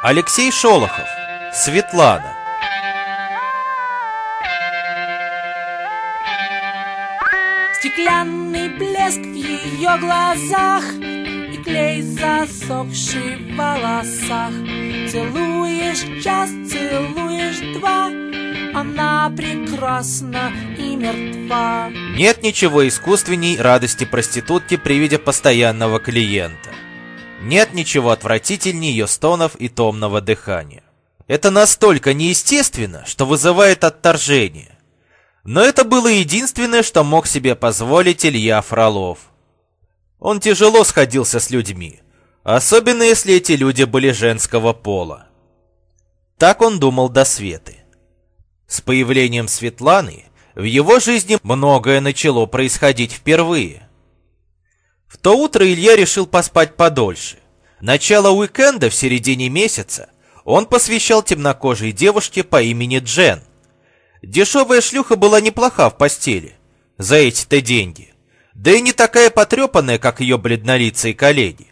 Алексей Шолохов. Светлана. Стеклянный блеск в ее глазах И клей засохший в волосах Целуешь час, целуешь два Она прекрасна и мертва Нет ничего искусственней радости проститутки при виде постоянного клиента. Нет ничего отвратительней ее стонов и томного дыхания. Это настолько неестественно, что вызывает отторжение. Но это было единственное, что мог себе позволить Илья Фролов. Он тяжело сходился с людьми, особенно если эти люди были женского пола. Так он думал до Светы. С появлением Светланы в его жизни многое начало происходить впервые. В то утро Илья решил поспать подольше. Начало уикенда в середине месяца он посвящал темнокожей девушке по имени Джен. Дешевая шлюха была неплоха в постели. За эти-то деньги. Да и не такая потрепанная, как ее бледнолицые коллеги.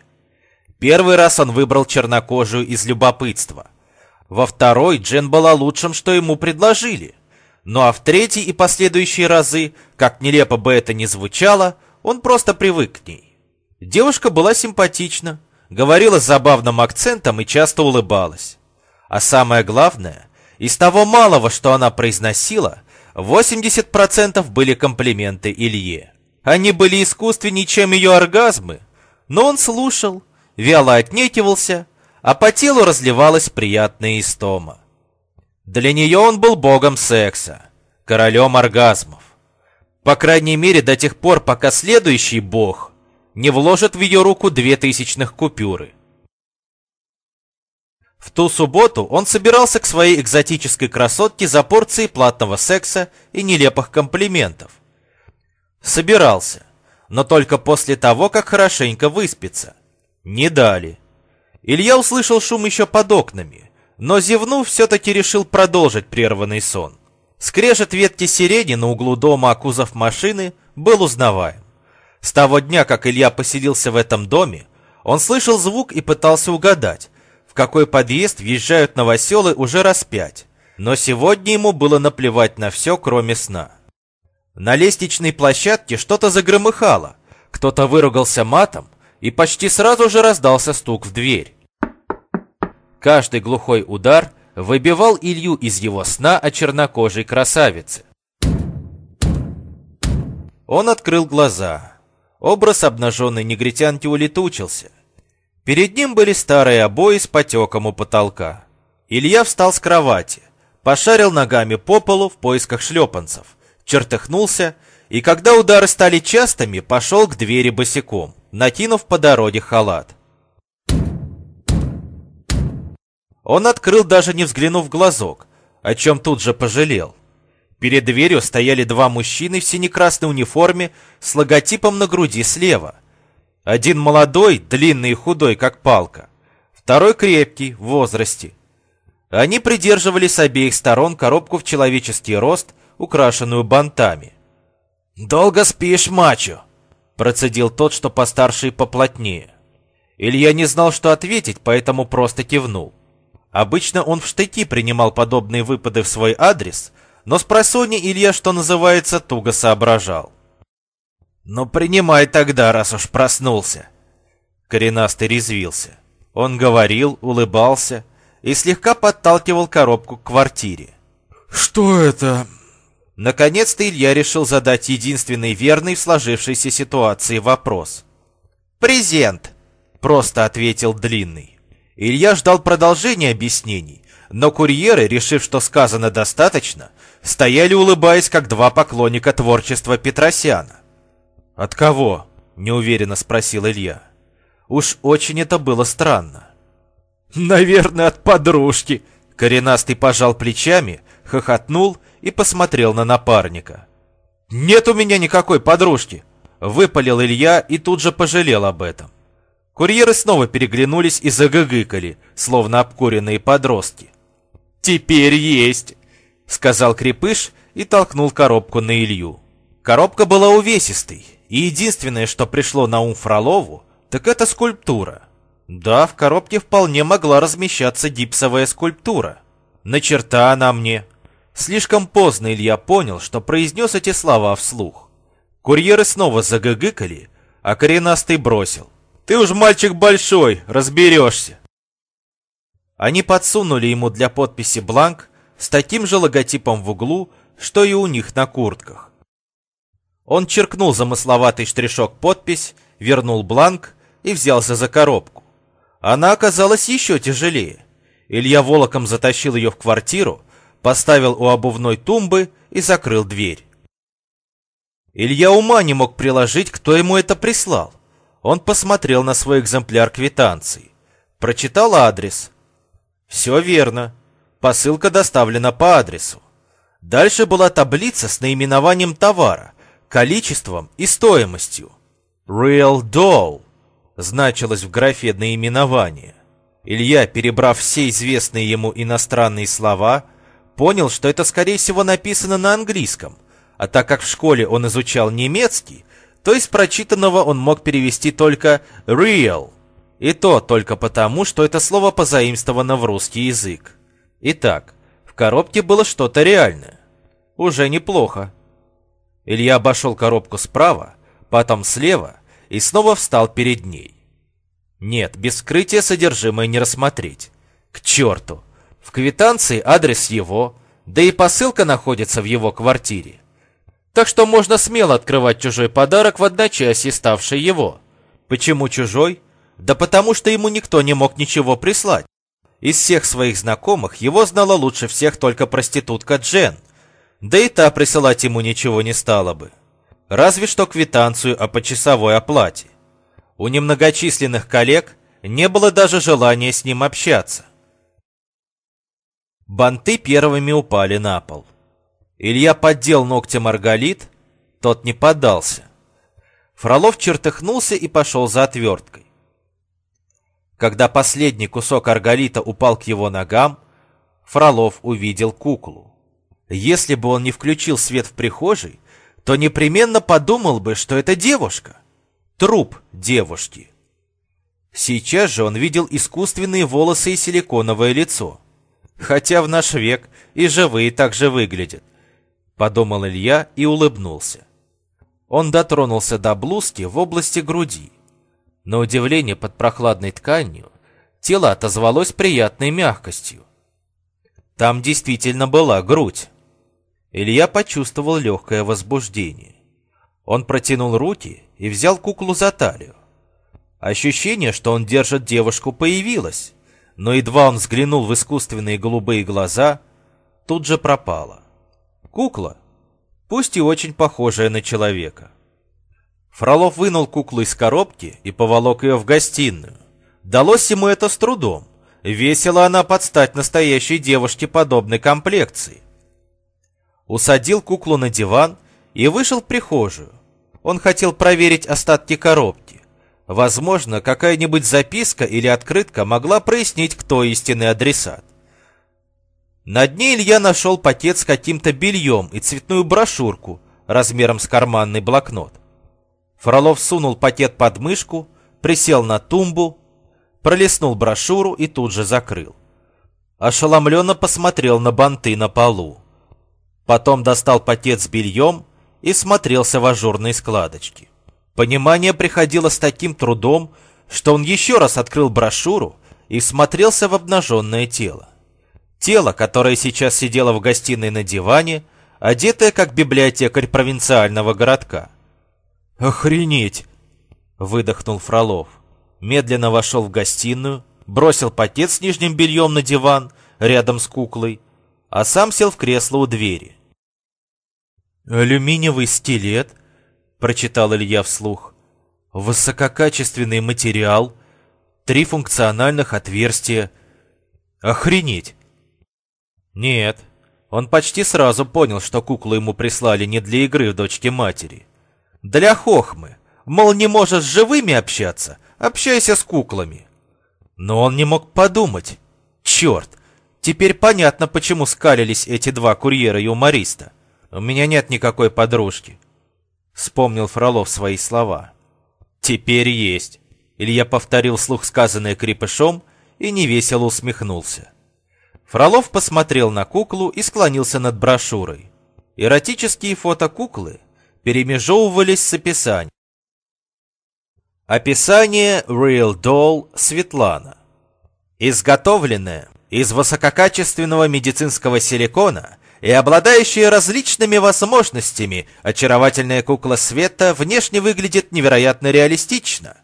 Первый раз он выбрал чернокожую из любопытства. Во второй Джен была лучшим, что ему предложили. Ну а в третий и последующие разы, как нелепо бы это ни звучало, он просто привык к ней. Девушка была симпатична, говорила с забавным акцентом и часто улыбалась. А самое главное, из того малого, что она произносила, 80% были комплименты Илье. Они были искусственнее, чем ее оргазмы, но он слушал, вяло отнекивался, а по телу разливалась приятная истома. Для нее он был богом секса, королем оргазмов. По крайней мере, до тех пор, пока следующий бог не вложит в ее руку две тысячных купюры. В ту субботу он собирался к своей экзотической красотке за порцией платного секса и нелепых комплиментов. Собирался, но только после того, как хорошенько выспится. Не дали. Илья услышал шум еще под окнами, но зевнув, все-таки решил продолжить прерванный сон. Скрежет ветки сирени на углу дома, окузов машины, был узнаваем. С того дня, как Илья поселился в этом доме, он слышал звук и пытался угадать, в какой подъезд въезжают новоселы уже раз пять. Но сегодня ему было наплевать на все, кроме сна. На лестничной площадке что-то загромыхало, кто-то выругался матом, и почти сразу же раздался стук в дверь. Каждый глухой удар выбивал Илью из его сна о чернокожей красавице. Он открыл глаза. Образ обнаженной негритянки улетучился. Перед ним были старые обои с потеком у потолка. Илья встал с кровати, пошарил ногами по полу в поисках шлепанцев, чертыхнулся и, когда удары стали частыми, пошел к двери босиком, накинув по дороге халат. Он открыл, даже не взглянув в глазок, о чем тут же пожалел. Перед дверью стояли два мужчины в сине-красной униформе с логотипом на груди слева. Один молодой, длинный и худой, как палка. Второй крепкий, в возрасте. Они придерживали с обеих сторон коробку в человеческий рост, украшенную бантами. «Долго спишь, мачо?» Процедил тот, что постарше и поплотнее. Илья не знал, что ответить, поэтому просто кивнул. Обычно он в штыки принимал подобные выпады в свой адрес, но с просони Илья, что называется, туго соображал. «Ну, принимай тогда, раз уж проснулся!» Коренастый резвился. Он говорил, улыбался и слегка подталкивал коробку к квартире. «Что это?» Наконец-то Илья решил задать единственный верный в сложившейся ситуации вопрос. «Презент!» — просто ответил Длинный. Илья ждал продолжения объяснений, но курьеры, решив, что сказано достаточно, стояли улыбаясь, как два поклонника творчества Петросяна. «От кого?» — неуверенно спросил Илья. Уж очень это было странно. «Наверное, от подружки!» Коренастый пожал плечами, хохотнул и посмотрел на напарника. «Нет у меня никакой подружки!» Выпалил Илья и тут же пожалел об этом. Курьеры снова переглянулись и загыгыкали, словно обкуренные подростки. «Теперь есть!» — сказал Крепыш и толкнул коробку на Илью. Коробка была увесистой, и единственное, что пришло на ум Фролову, так это скульптура. Да, в коробке вполне могла размещаться гипсовая скульптура. Начерта она мне. Слишком поздно Илья понял, что произнес эти слова вслух. Курьеры снова загыгыкали, а коренастый бросил. «Ты уж мальчик большой, разберешься!» Они подсунули ему для подписи бланк с таким же логотипом в углу, что и у них на куртках. Он черкнул замысловатый штришок подпись, вернул бланк и взялся за коробку. Она оказалась еще тяжелее. Илья волоком затащил ее в квартиру, поставил у обувной тумбы и закрыл дверь. Илья ума не мог приложить, кто ему это прислал. Он посмотрел на свой экземпляр квитанции. Прочитал адрес. Все верно. Посылка доставлена по адресу. Дальше была таблица с наименованием товара, количеством и стоимостью. Real Doll значилось в графе наименования. Илья, перебрав все известные ему иностранные слова, понял, что это, скорее всего, написано на английском, а так как в школе он изучал немецкий, то из прочитанного он мог перевести только «real», и то только потому, что это слово позаимствовано в русский язык. Итак, в коробке было что-то реальное. Уже неплохо. Илья обошел коробку справа, потом слева и снова встал перед ней. Нет, без вскрытия содержимое не рассмотреть. К черту! В квитанции адрес его, да и посылка находится в его квартире. Так что можно смело открывать чужой подарок в одночасье ставший его. Почему чужой? Да потому что ему никто не мог ничего прислать. Из всех своих знакомых его знала лучше всех только проститутка Джен. Да и та присылать ему ничего не стала бы. Разве что квитанцию о почасовой оплате. У немногочисленных коллег не было даже желания с ним общаться. Банты первыми упали на пол. Илья поддел ногтем арголит, тот не поддался. Фролов чертыхнулся и пошел за отверткой. Когда последний кусок арголита упал к его ногам, Фролов увидел куклу. Если бы он не включил свет в прихожей, то непременно подумал бы, что это девушка. Труп девушки. Сейчас же он видел искусственные волосы и силиконовое лицо. Хотя в наш век и живые так же выглядят, подумал Илья и улыбнулся. Он дотронулся до блузки в области груди. На удивление под прохладной тканью тело отозвалось приятной мягкостью. Там действительно была грудь. Илья почувствовал легкое возбуждение. Он протянул руки и взял куклу за талию. Ощущение, что он держит девушку, появилось, но едва он взглянул в искусственные голубые глаза, тут же пропало. Кукла, пусть и очень похожая на человека. Фролов вынул куклу из коробки и поволок ее в гостиную. Далось ему это с трудом. Весила она под стать настоящей девушке подобной комплекции. Усадил куклу на диван и вышел в прихожую. Он хотел проверить остатки коробки. Возможно, какая-нибудь записка или открытка могла прояснить, кто истинный адресат. На дне Илья нашел пакет с каким-то бельем и цветную брошюрку размером с карманный блокнот. Фролов сунул пакет под мышку, присел на тумбу, пролистнул брошюру и тут же закрыл. Ошеломленно посмотрел на банты на полу. Потом достал пакет с бельем и смотрелся в ажурные складочки. Понимание приходило с таким трудом, что он еще раз открыл брошюру и смотрелся в обнаженное тело. Тело, которое сейчас сидело в гостиной на диване, одетое как библиотекарь провинциального городка. «Охренеть!» — выдохнул Фролов. Медленно вошел в гостиную, бросил пакет с нижним бельем на диван рядом с куклой, а сам сел в кресло у двери. «Алюминиевый стилет», — прочитал Илья вслух. «Высококачественный материал, три функциональных отверстия. Охренеть!» Нет, он почти сразу понял, что куклу ему прислали не для игры в дочке матери. Для хохмы. Мол, не можешь с живыми общаться, общайся с куклами. Но он не мог подумать. Черт, теперь понятно, почему скалились эти два курьера-юмориста. У меня нет никакой подружки. Вспомнил Фролов свои слова. Теперь есть. Илья повторил слух сказанное крепышом и невесело усмехнулся. Фролов посмотрел на куклу и склонился над брошюрой. Эротические фото куклы перемежевывались с описанием. Описание Real Doll Светлана. Изготовленная из высококачественного медицинского силикона и обладающая различными возможностями, очаровательная кукла Света внешне выглядит невероятно реалистично.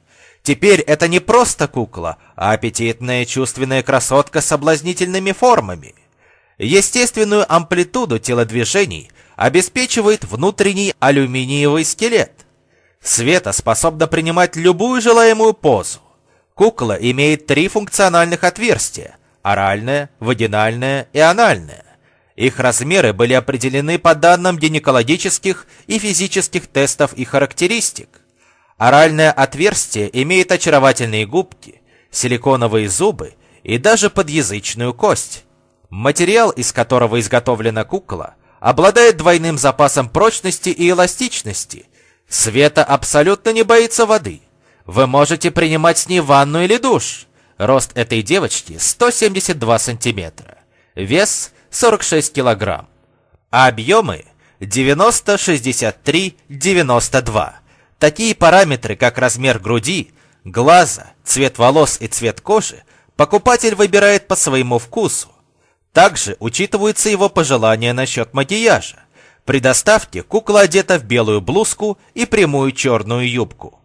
Теперь это не просто кукла, а аппетитная чувственная красотка с соблазнительными формами. Естественную амплитуду телодвижений обеспечивает внутренний алюминиевый скелет. Света способна принимать любую желаемую позу. Кукла имеет три функциональных отверстия – оральное, вагинальное и анальное. Их размеры были определены по данным гинекологических и физических тестов и характеристик. Оральное отверстие имеет очаровательные губки, силиконовые зубы и даже подъязычную кость. Материал, из которого изготовлена кукла, обладает двойным запасом прочности и эластичности – Света абсолютно не боится воды. Вы можете принимать с ней ванну или душ. Рост этой девочки 172 сантиметра. Вес 46 килограмм. А объемы 90, 63, 92. Такие параметры, как размер груди, глаза, цвет волос и цвет кожи, покупатель выбирает по своему вкусу. Также учитываются его пожелания насчет макияжа. При доставке кукла одета в белую блузку и прямую черную юбку.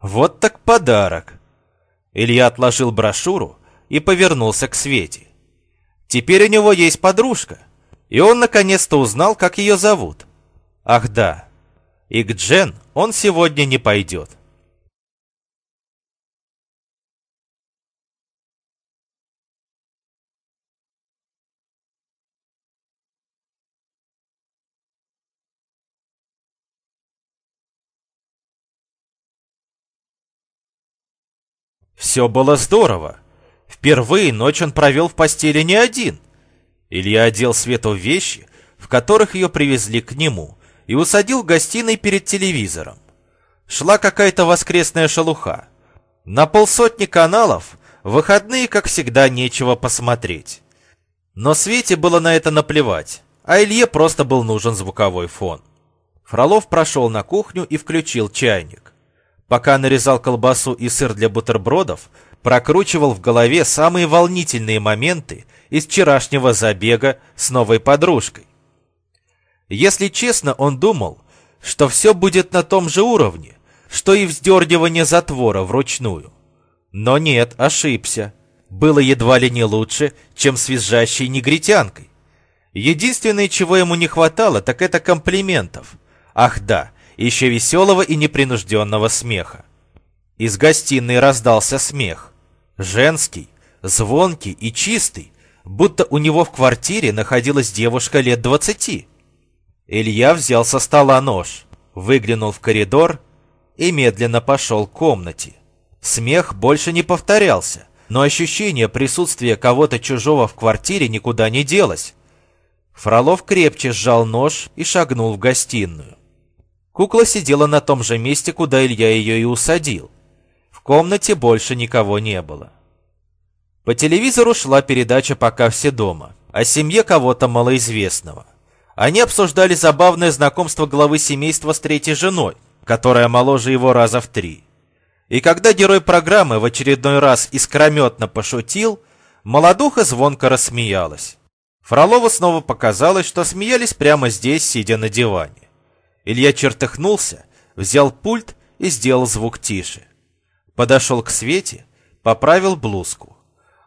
Вот так подарок. Илья отложил брошюру и повернулся к Свете. Теперь у него есть подружка, и он наконец-то узнал, как ее зовут. Ах да, и к Джен он сегодня не пойдет. Все было здорово. Впервые ночь он провел в постели не один. Илья одел Свету в вещи, в которых ее привезли к нему, и усадил в гостиной перед телевизором. Шла какая-то воскресная шелуха. На полсотни каналов выходные, как всегда, нечего посмотреть. Но Свете было на это наплевать, а Илье просто был нужен звуковой фон. Фролов прошел на кухню и включил чайник. Пока нарезал колбасу и сыр для бутербродов, прокручивал в голове самые волнительные моменты из вчерашнего забега с новой подружкой. Если честно, он думал, что все будет на том же уровне, что и вздергивание затвора вручную. Но нет, ошибся. Было едва ли не лучше, чем с визжащей негритянкой. Единственное, чего ему не хватало, так это комплиментов. Ах да, еще веселого и непринужденного смеха. Из гостиной раздался смех. Женский, звонкий и чистый, будто у него в квартире находилась девушка лет двадцати. Илья взял со стола нож, выглянул в коридор и медленно пошел к комнате. Смех больше не повторялся, но ощущение присутствия кого-то чужого в квартире никуда не делось. Фролов крепче сжал нож и шагнул в гостиную. Кукла сидела на том же месте, куда Илья ее и усадил. В комнате больше никого не было. По телевизору шла передача «Пока все дома» о семье кого-то малоизвестного. Они обсуждали забавное знакомство главы семейства с третьей женой, которая моложе его раза в три. И когда герой программы в очередной раз искрометно пошутил, молодуха звонко рассмеялась. Фролову снова показалось, что смеялись прямо здесь, сидя на диване. Илья чертыхнулся, взял пульт и сделал звук тише. Подошел к Свете, поправил блузку.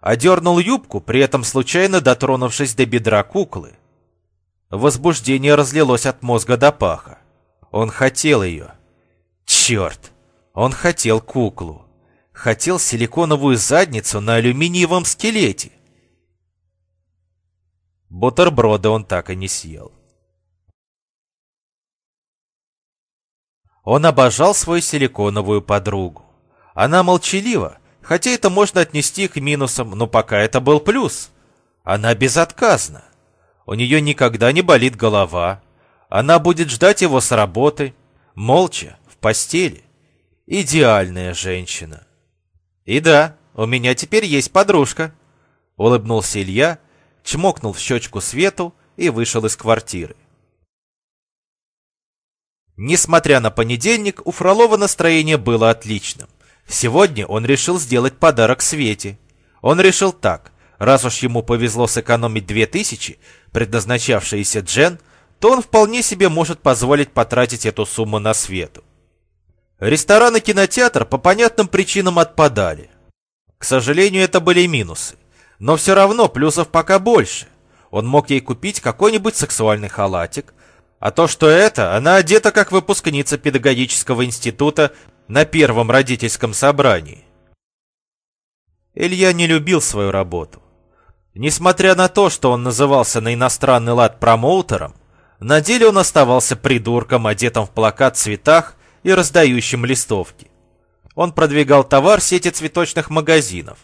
Одернул юбку, при этом случайно дотронувшись до бедра куклы. Возбуждение разлилось от мозга до паха. Он хотел ее. Черт! Он хотел куклу. Хотел силиконовую задницу на алюминиевом скелете. Бутерброды он так и не съел. Он обожал свою силиконовую подругу. Она молчалива, хотя это можно отнести к минусам, но пока это был плюс. Она безотказна. У нее никогда не болит голова. Она будет ждать его с работы, молча, в постели. Идеальная женщина. И да, у меня теперь есть подружка. Улыбнулся Илья, чмокнул в щечку Свету и вышел из квартиры. Несмотря на понедельник, у Фролова настроение было отличным. Сегодня он решил сделать подарок Свете. Он решил так. Раз уж ему повезло сэкономить две тысячи, предназначавшиеся Джен, то он вполне себе может позволить потратить эту сумму на Свету. Ресторан и кинотеатр по понятным причинам отпадали. К сожалению, это были минусы. Но все равно плюсов пока больше. Он мог ей купить какой-нибудь сексуальный халатик, а то, что это, она одета как выпускница педагогического института на первом родительском собрании. Илья не любил свою работу. Несмотря на то, что он назывался на иностранный лад промоутером, на деле он оставался придурком, одетым в плакат в цветах и раздающим листовки. Он продвигал товар сети цветочных магазинов.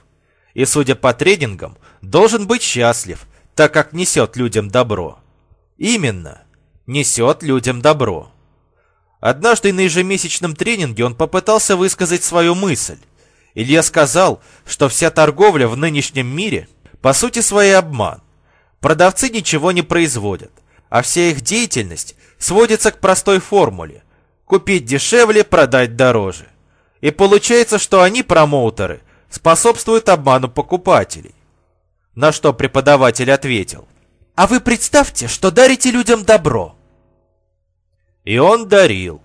И, судя по тренингам, должен быть счастлив, так как несет людям добро. Именно, несет людям добро. Однажды на ежемесячном тренинге он попытался высказать свою мысль. Илья сказал, что вся торговля в нынешнем мире по сути своей обман. Продавцы ничего не производят, а вся их деятельность сводится к простой формуле – купить дешевле, продать дороже. И получается, что они, промоутеры, способствуют обману покупателей. На что преподаватель ответил – а вы представьте, что дарите людям добро. И он дарил.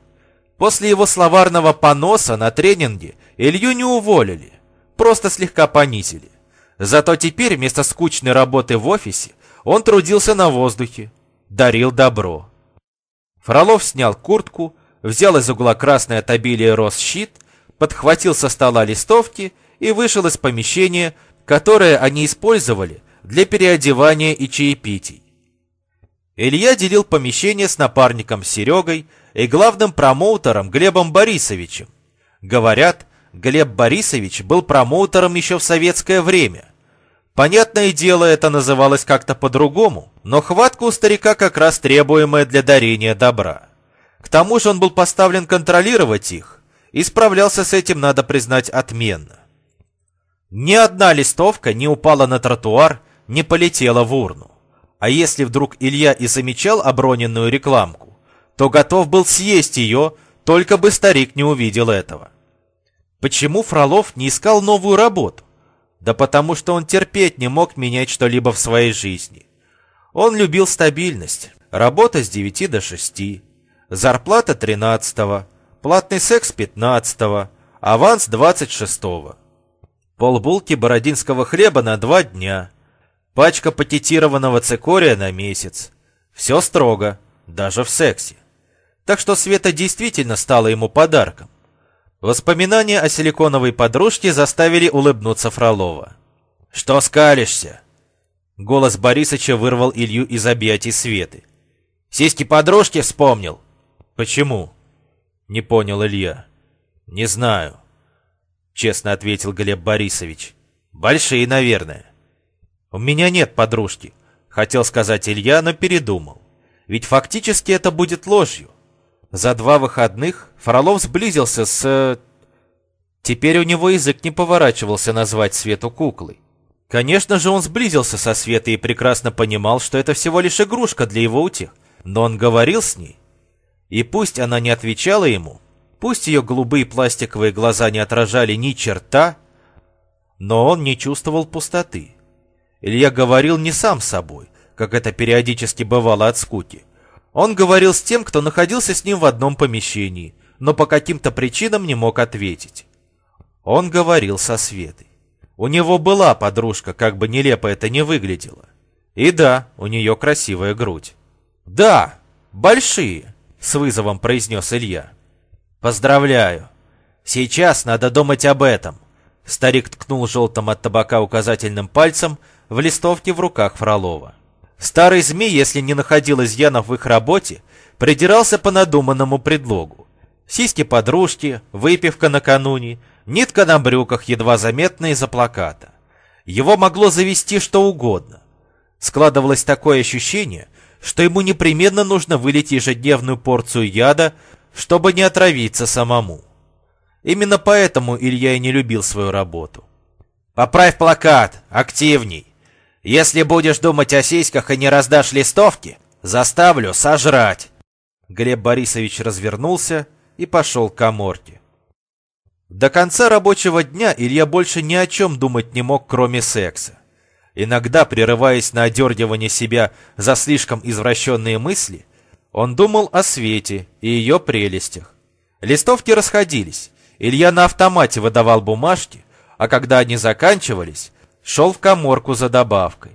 После его словарного поноса на тренинге Илью не уволили, просто слегка понизили. Зато теперь вместо скучной работы в офисе он трудился на воздухе, дарил добро. Фролов снял куртку, взял из угла красный от обилия щит, подхватил со стола листовки и вышел из помещения, которое они использовали для переодевания и чаепитий. Илья делил помещение с напарником Серегой и главным промоутером Глебом Борисовичем. Говорят, Глеб Борисович был промоутером еще в советское время. Понятное дело, это называлось как-то по-другому, но хватка у старика как раз требуемая для дарения добра. К тому же он был поставлен контролировать их, и справлялся с этим, надо признать, отменно. Ни одна листовка не упала на тротуар не полетела в урну. А если вдруг Илья и замечал оброненную рекламку, то готов был съесть ее, только бы старик не увидел этого. Почему Фролов не искал новую работу? Да потому что он терпеть не мог менять что-либо в своей жизни. Он любил стабильность. Работа с 9 до 6, зарплата 13, платный секс 15, аванс 26. Полбулки бородинского хлеба на два дня – Пачка пакетированного цикория на месяц. Все строго, даже в сексе. Так что Света действительно стала ему подарком. Воспоминания о силиконовой подружке заставили улыбнуться Фролова. «Что скалишься?» Голос Борисыча вырвал Илью из объятий Светы. «Сиськи подружки вспомнил?» «Почему?» Не понял Илья. «Не знаю», — честно ответил Глеб Борисович. «Большие, наверное». «У меня нет подружки», — хотел сказать Илья, но передумал. Ведь фактически это будет ложью. За два выходных Фролов сблизился с... Теперь у него язык не поворачивался назвать Свету куклой. Конечно же, он сблизился со Светой и прекрасно понимал, что это всего лишь игрушка для его утех. Но он говорил с ней. И пусть она не отвечала ему, пусть ее голубые пластиковые глаза не отражали ни черта, но он не чувствовал пустоты. Илья говорил не сам собой, как это периодически бывало от скуки. Он говорил с тем, кто находился с ним в одном помещении, но по каким-то причинам не мог ответить. Он говорил со Светой. У него была подружка, как бы нелепо это не выглядело. И да, у нее красивая грудь. «Да, большие», — с вызовом произнес Илья. «Поздравляю. Сейчас надо думать об этом». Старик ткнул желтым от табака указательным пальцем в листовке в руках Фролова. Старый змей, если не находил изъянов в их работе, придирался по надуманному предлогу. Сиськи подружки, выпивка накануне, нитка на брюках, едва заметная из-за плаката. Его могло завести что угодно. Складывалось такое ощущение, что ему непременно нужно вылить ежедневную порцию яда, чтобы не отравиться самому. Именно поэтому Илья и не любил свою работу. «Поправь плакат, активней. Если будешь думать о сиськах и не раздашь листовки, заставлю сожрать». Глеб Борисович развернулся и пошел к коморке. До конца рабочего дня Илья больше ни о чем думать не мог, кроме секса. Иногда, прерываясь на одергивание себя за слишком извращенные мысли, он думал о Свете и ее прелестях. Листовки расходились. Илья на автомате выдавал бумажки, а когда они заканчивались, шел в коморку за добавкой.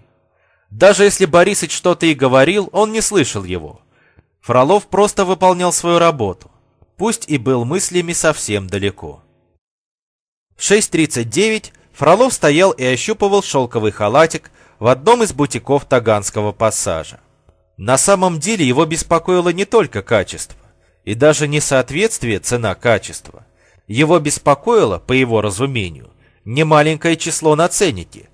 Даже если Борисыч что-то и говорил, он не слышал его. Фролов просто выполнял свою работу, пусть и был мыслями совсем далеко. В 6.39 Фролов стоял и ощупывал шелковый халатик в одном из бутиков Таганского пассажа. На самом деле его беспокоило не только качество, и даже не соответствие цена-качество. Его беспокоило, по его разумению, немаленькое число на ценнике –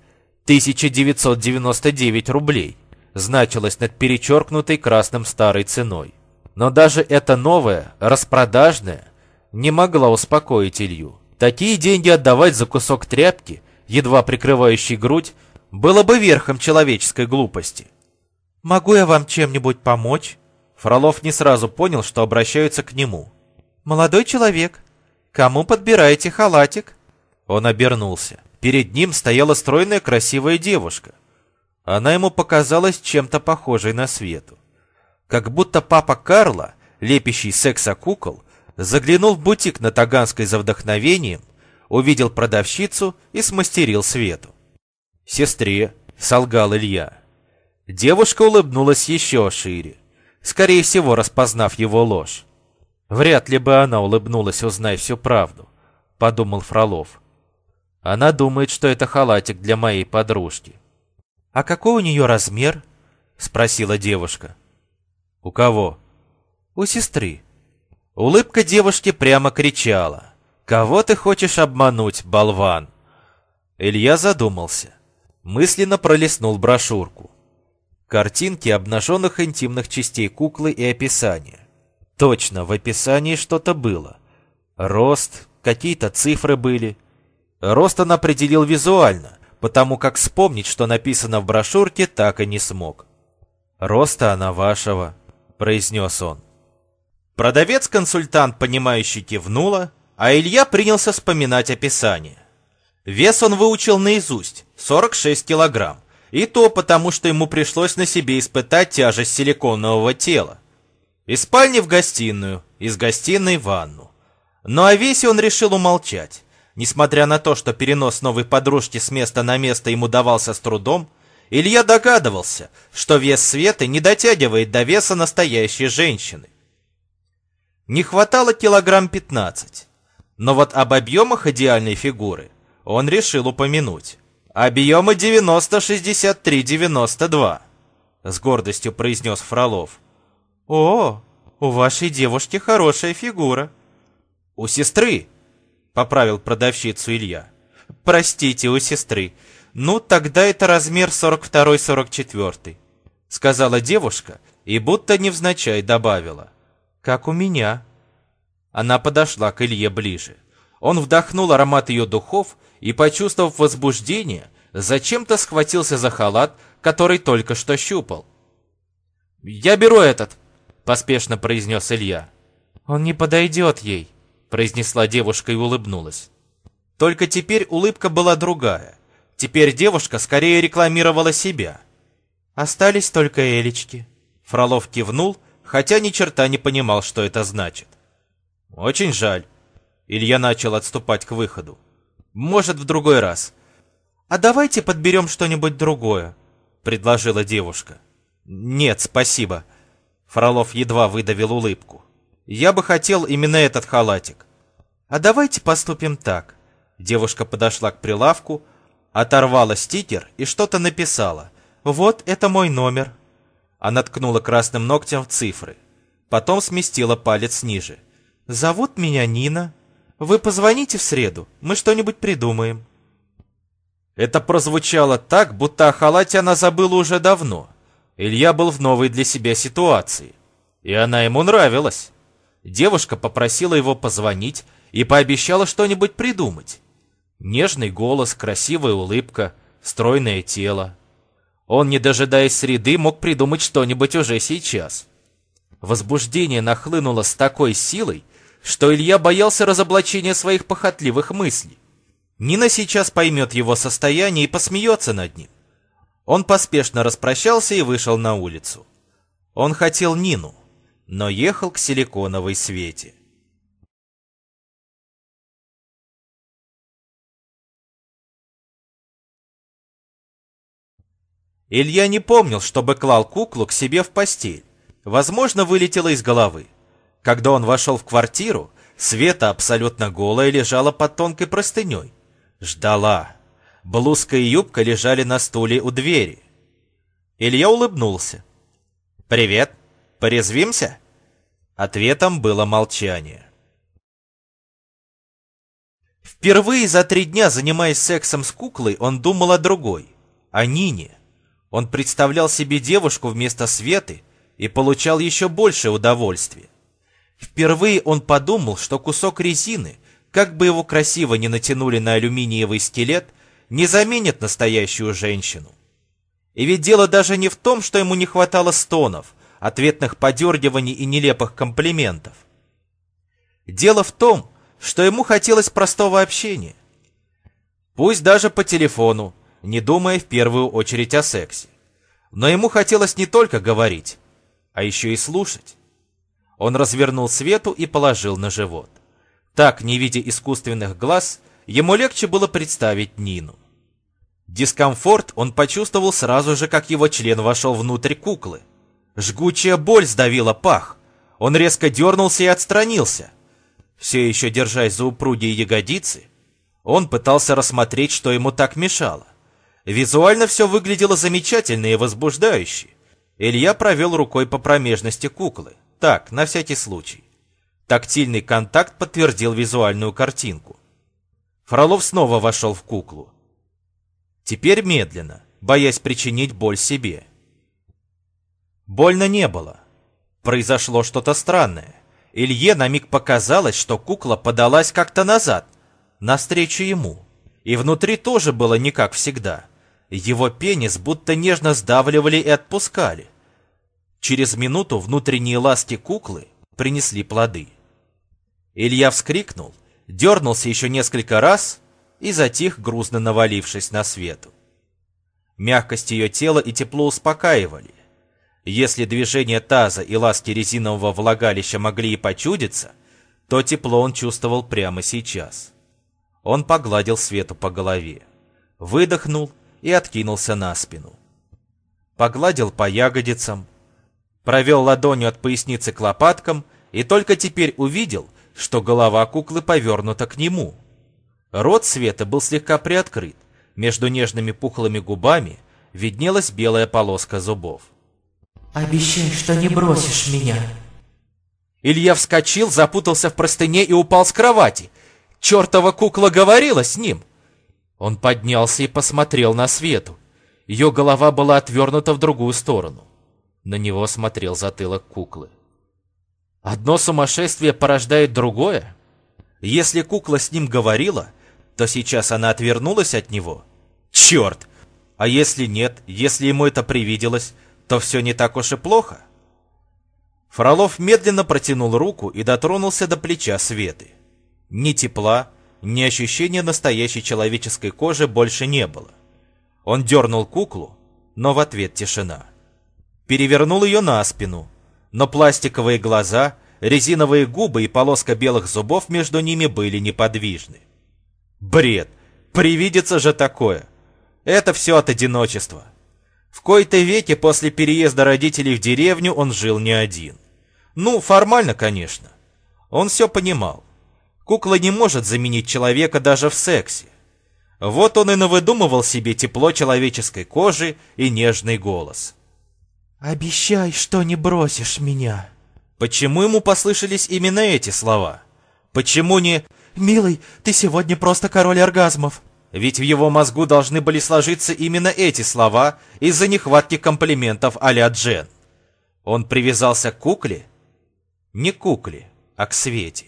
1999 рублей значилось над перечеркнутой красным старой ценой. Но даже это новое, распродажное, не могло успокоить Илью. Такие деньги отдавать за кусок тряпки, едва прикрывающий грудь, было бы верхом человеческой глупости. «Могу я вам чем-нибудь помочь?» Фролов не сразу понял, что обращаются к нему. «Молодой человек, кому подбираете халатик?» Он обернулся. Перед ним стояла стройная красивая девушка. Она ему показалась чем-то похожей на Свету. Как будто папа Карла, лепящий секса-кукол, заглянул в бутик на Таганской за вдохновением, увидел продавщицу и смастерил Свету. «Сестре», — солгал Илья. Девушка улыбнулась еще шире, скорее всего, распознав его ложь. Вряд ли бы она улыбнулась, узнай всю правду, — подумал Фролов. Она думает, что это халатик для моей подружки. «А какой у нее размер?» — спросила девушка. «У кого?» «У сестры». Улыбка девушки прямо кричала. «Кого ты хочешь обмануть, болван?» Илья задумался. Мысленно пролистнул брошюрку. Картинки обнаженных интимных частей куклы и описание. Точно, в описании что-то было. Рост, какие-то цифры были. Рост он определил визуально, потому как вспомнить, что написано в брошюрке, так и не смог. «Роста она вашего», — произнес он. Продавец-консультант, понимающий, кивнула, а Илья принялся вспоминать описание. Вес он выучил наизусть — 46 килограмм, и то потому, что ему пришлось на себе испытать тяжесть силиконового тела. Из спальни в гостиную, из гостиной в ванну. Но о весе он решил умолчать. Несмотря на то, что перенос новой подружки с места на место ему давался с трудом, Илья догадывался, что вес Светы не дотягивает до веса настоящей женщины. Не хватало килограмм 15, но вот об объемах идеальной фигуры он решил упомянуть. «Объемы 90-63-92», — с гордостью произнес Фролов. «О, у вашей девушки хорошая фигура». «У сестры», — поправил продавщицу Илья. «Простите, у сестры. Ну, тогда это размер 42-44», — сказала девушка и будто невзначай добавила. «Как у меня». Она подошла к Илье ближе. Он вдохнул аромат ее духов и, почувствовав возбуждение, зачем-то схватился за халат, который только что щупал. «Я беру этот», — поспешно произнес Илья. «Он не подойдет ей», произнесла девушка и улыбнулась. Только теперь улыбка была другая. Теперь девушка скорее рекламировала себя. Остались только Элечки. Фролов кивнул, хотя ни черта не понимал, что это значит. Очень жаль. Илья начал отступать к выходу. Может, в другой раз. А давайте подберем что-нибудь другое, предложила девушка. Нет, спасибо. Фролов едва выдавил улыбку. Я бы хотел именно этот халатик. А давайте поступим так. Девушка подошла к прилавку, оторвала стикер и что-то написала. Вот это мой номер. Она ткнула красным ногтем в цифры. Потом сместила палец ниже. Зовут меня Нина. Вы позвоните в среду, мы что-нибудь придумаем. Это прозвучало так, будто о халате она забыла уже давно. Илья был в новой для себя ситуации. И она ему нравилась. Девушка попросила его позвонить и пообещала что-нибудь придумать. Нежный голос, красивая улыбка, стройное тело. Он, не дожидаясь среды, мог придумать что-нибудь уже сейчас. Возбуждение нахлынуло с такой силой, что Илья боялся разоблачения своих похотливых мыслей. Нина сейчас поймет его состояние и посмеется над ним. Он поспешно распрощался и вышел на улицу. Он хотел Нину, но ехал к силиконовой свете. Илья не помнил, чтобы клал куклу к себе в постель. Возможно, вылетело из головы. Когда он вошел в квартиру, Света абсолютно голая лежала под тонкой простыней. Ждала. Блузка и юбка лежали на стуле у двери. Илья улыбнулся. «Привет. Порезвимся?» Ответом было молчание. Впервые за три дня, занимаясь сексом с куклой, он думал о другой, о Нине. Он представлял себе девушку вместо Светы и получал еще большее удовольствие. Впервые он подумал, что кусок резины, как бы его красиво не натянули на алюминиевый скелет, не заменит настоящую женщину. И ведь дело даже не в том, что ему не хватало стонов, ответных подергиваний и нелепых комплиментов. Дело в том, что ему хотелось простого общения. Пусть даже по телефону, не думая в первую очередь о сексе. Но ему хотелось не только говорить, а еще и слушать. Он развернул Свету и положил на живот. Так, не видя искусственных глаз, ему легче было представить Нину. Дискомфорт он почувствовал сразу же, как его член вошел внутрь куклы. Жгучая боль сдавила пах. Он резко дернулся и отстранился. Все еще держась за упругие ягодицы, он пытался рассмотреть, что ему так мешало. Визуально все выглядело замечательно и возбуждающе. Илья провел рукой по промежности куклы. Так, на всякий случай. Тактильный контакт подтвердил визуальную картинку. Фролов снова вошел в куклу. Теперь медленно, боясь причинить боль себе. Больно не было. Произошло что-то странное. Илье на миг показалось, что кукла подалась как-то назад, навстречу ему. И внутри тоже было не как всегда. Его пенис будто нежно сдавливали и отпускали. Через минуту внутренние ласки куклы принесли плоды. Илья вскрикнул, дернулся еще несколько раз и затих, грузно навалившись на свету. Мягкость ее тела и тепло успокаивали. Если движение таза и ласки резинового влагалища могли и почудиться, то тепло он чувствовал прямо сейчас. Он погладил Свету по голове, выдохнул и откинулся на спину. Погладил по ягодицам, провел ладонью от поясницы к лопаткам и только теперь увидел, что голова куклы повернута к нему. Рот Света был слегка приоткрыт, между нежными пухлыми губами виднелась белая полоска зубов. «Обещай, что не бросишь меня!» Илья вскочил, запутался в простыне и упал с кровати. Чертова кукла говорила с ним. Он поднялся и посмотрел на Свету. Ее голова была отвернута в другую сторону. На него смотрел затылок куклы. Одно сумасшествие порождает другое. Если кукла с ним говорила, то сейчас она отвернулась от него. Черт! А если нет, если ему это привиделось, то все не так уж и плохо. Фролов медленно протянул руку и дотронулся до плеча Светы. Ни тепла, ни ощущения настоящей человеческой кожи больше не было. Он дернул куклу, но в ответ тишина перевернул ее на спину, но пластиковые глаза, резиновые губы и полоска белых зубов между ними были неподвижны. Бред! Привидится же такое! Это все от одиночества. В кои-то веке после переезда родителей в деревню он жил не один. Ну, формально, конечно. Он все понимал. Кукла не может заменить человека даже в сексе. Вот он и навыдумывал себе тепло человеческой кожи и нежный голос. «Обещай, что не бросишь меня!» Почему ему послышались именно эти слова? Почему не «Милый, ты сегодня просто король оргазмов»? Ведь в его мозгу должны были сложиться именно эти слова из-за нехватки комплиментов а-ля Джен. Он привязался к кукле? Не к кукле, а к Свете.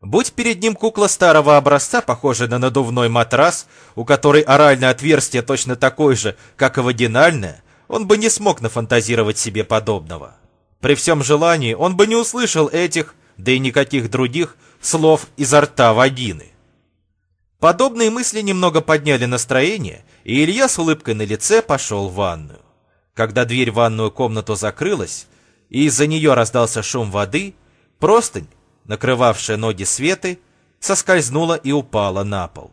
Будь перед ним кукла старого образца, похожая на надувной матрас, у которой оральное отверстие точно такое же, как и вагинальное, он бы не смог нафантазировать себе подобного. При всем желании он бы не услышал этих, да и никаких других, слов изо рта вагины. Подобные мысли немного подняли настроение, и Илья с улыбкой на лице пошел в ванную. Когда дверь в ванную комнату закрылась, и из-за нее раздался шум воды, простынь, накрывавшая ноги Светы, соскользнула и упала на пол.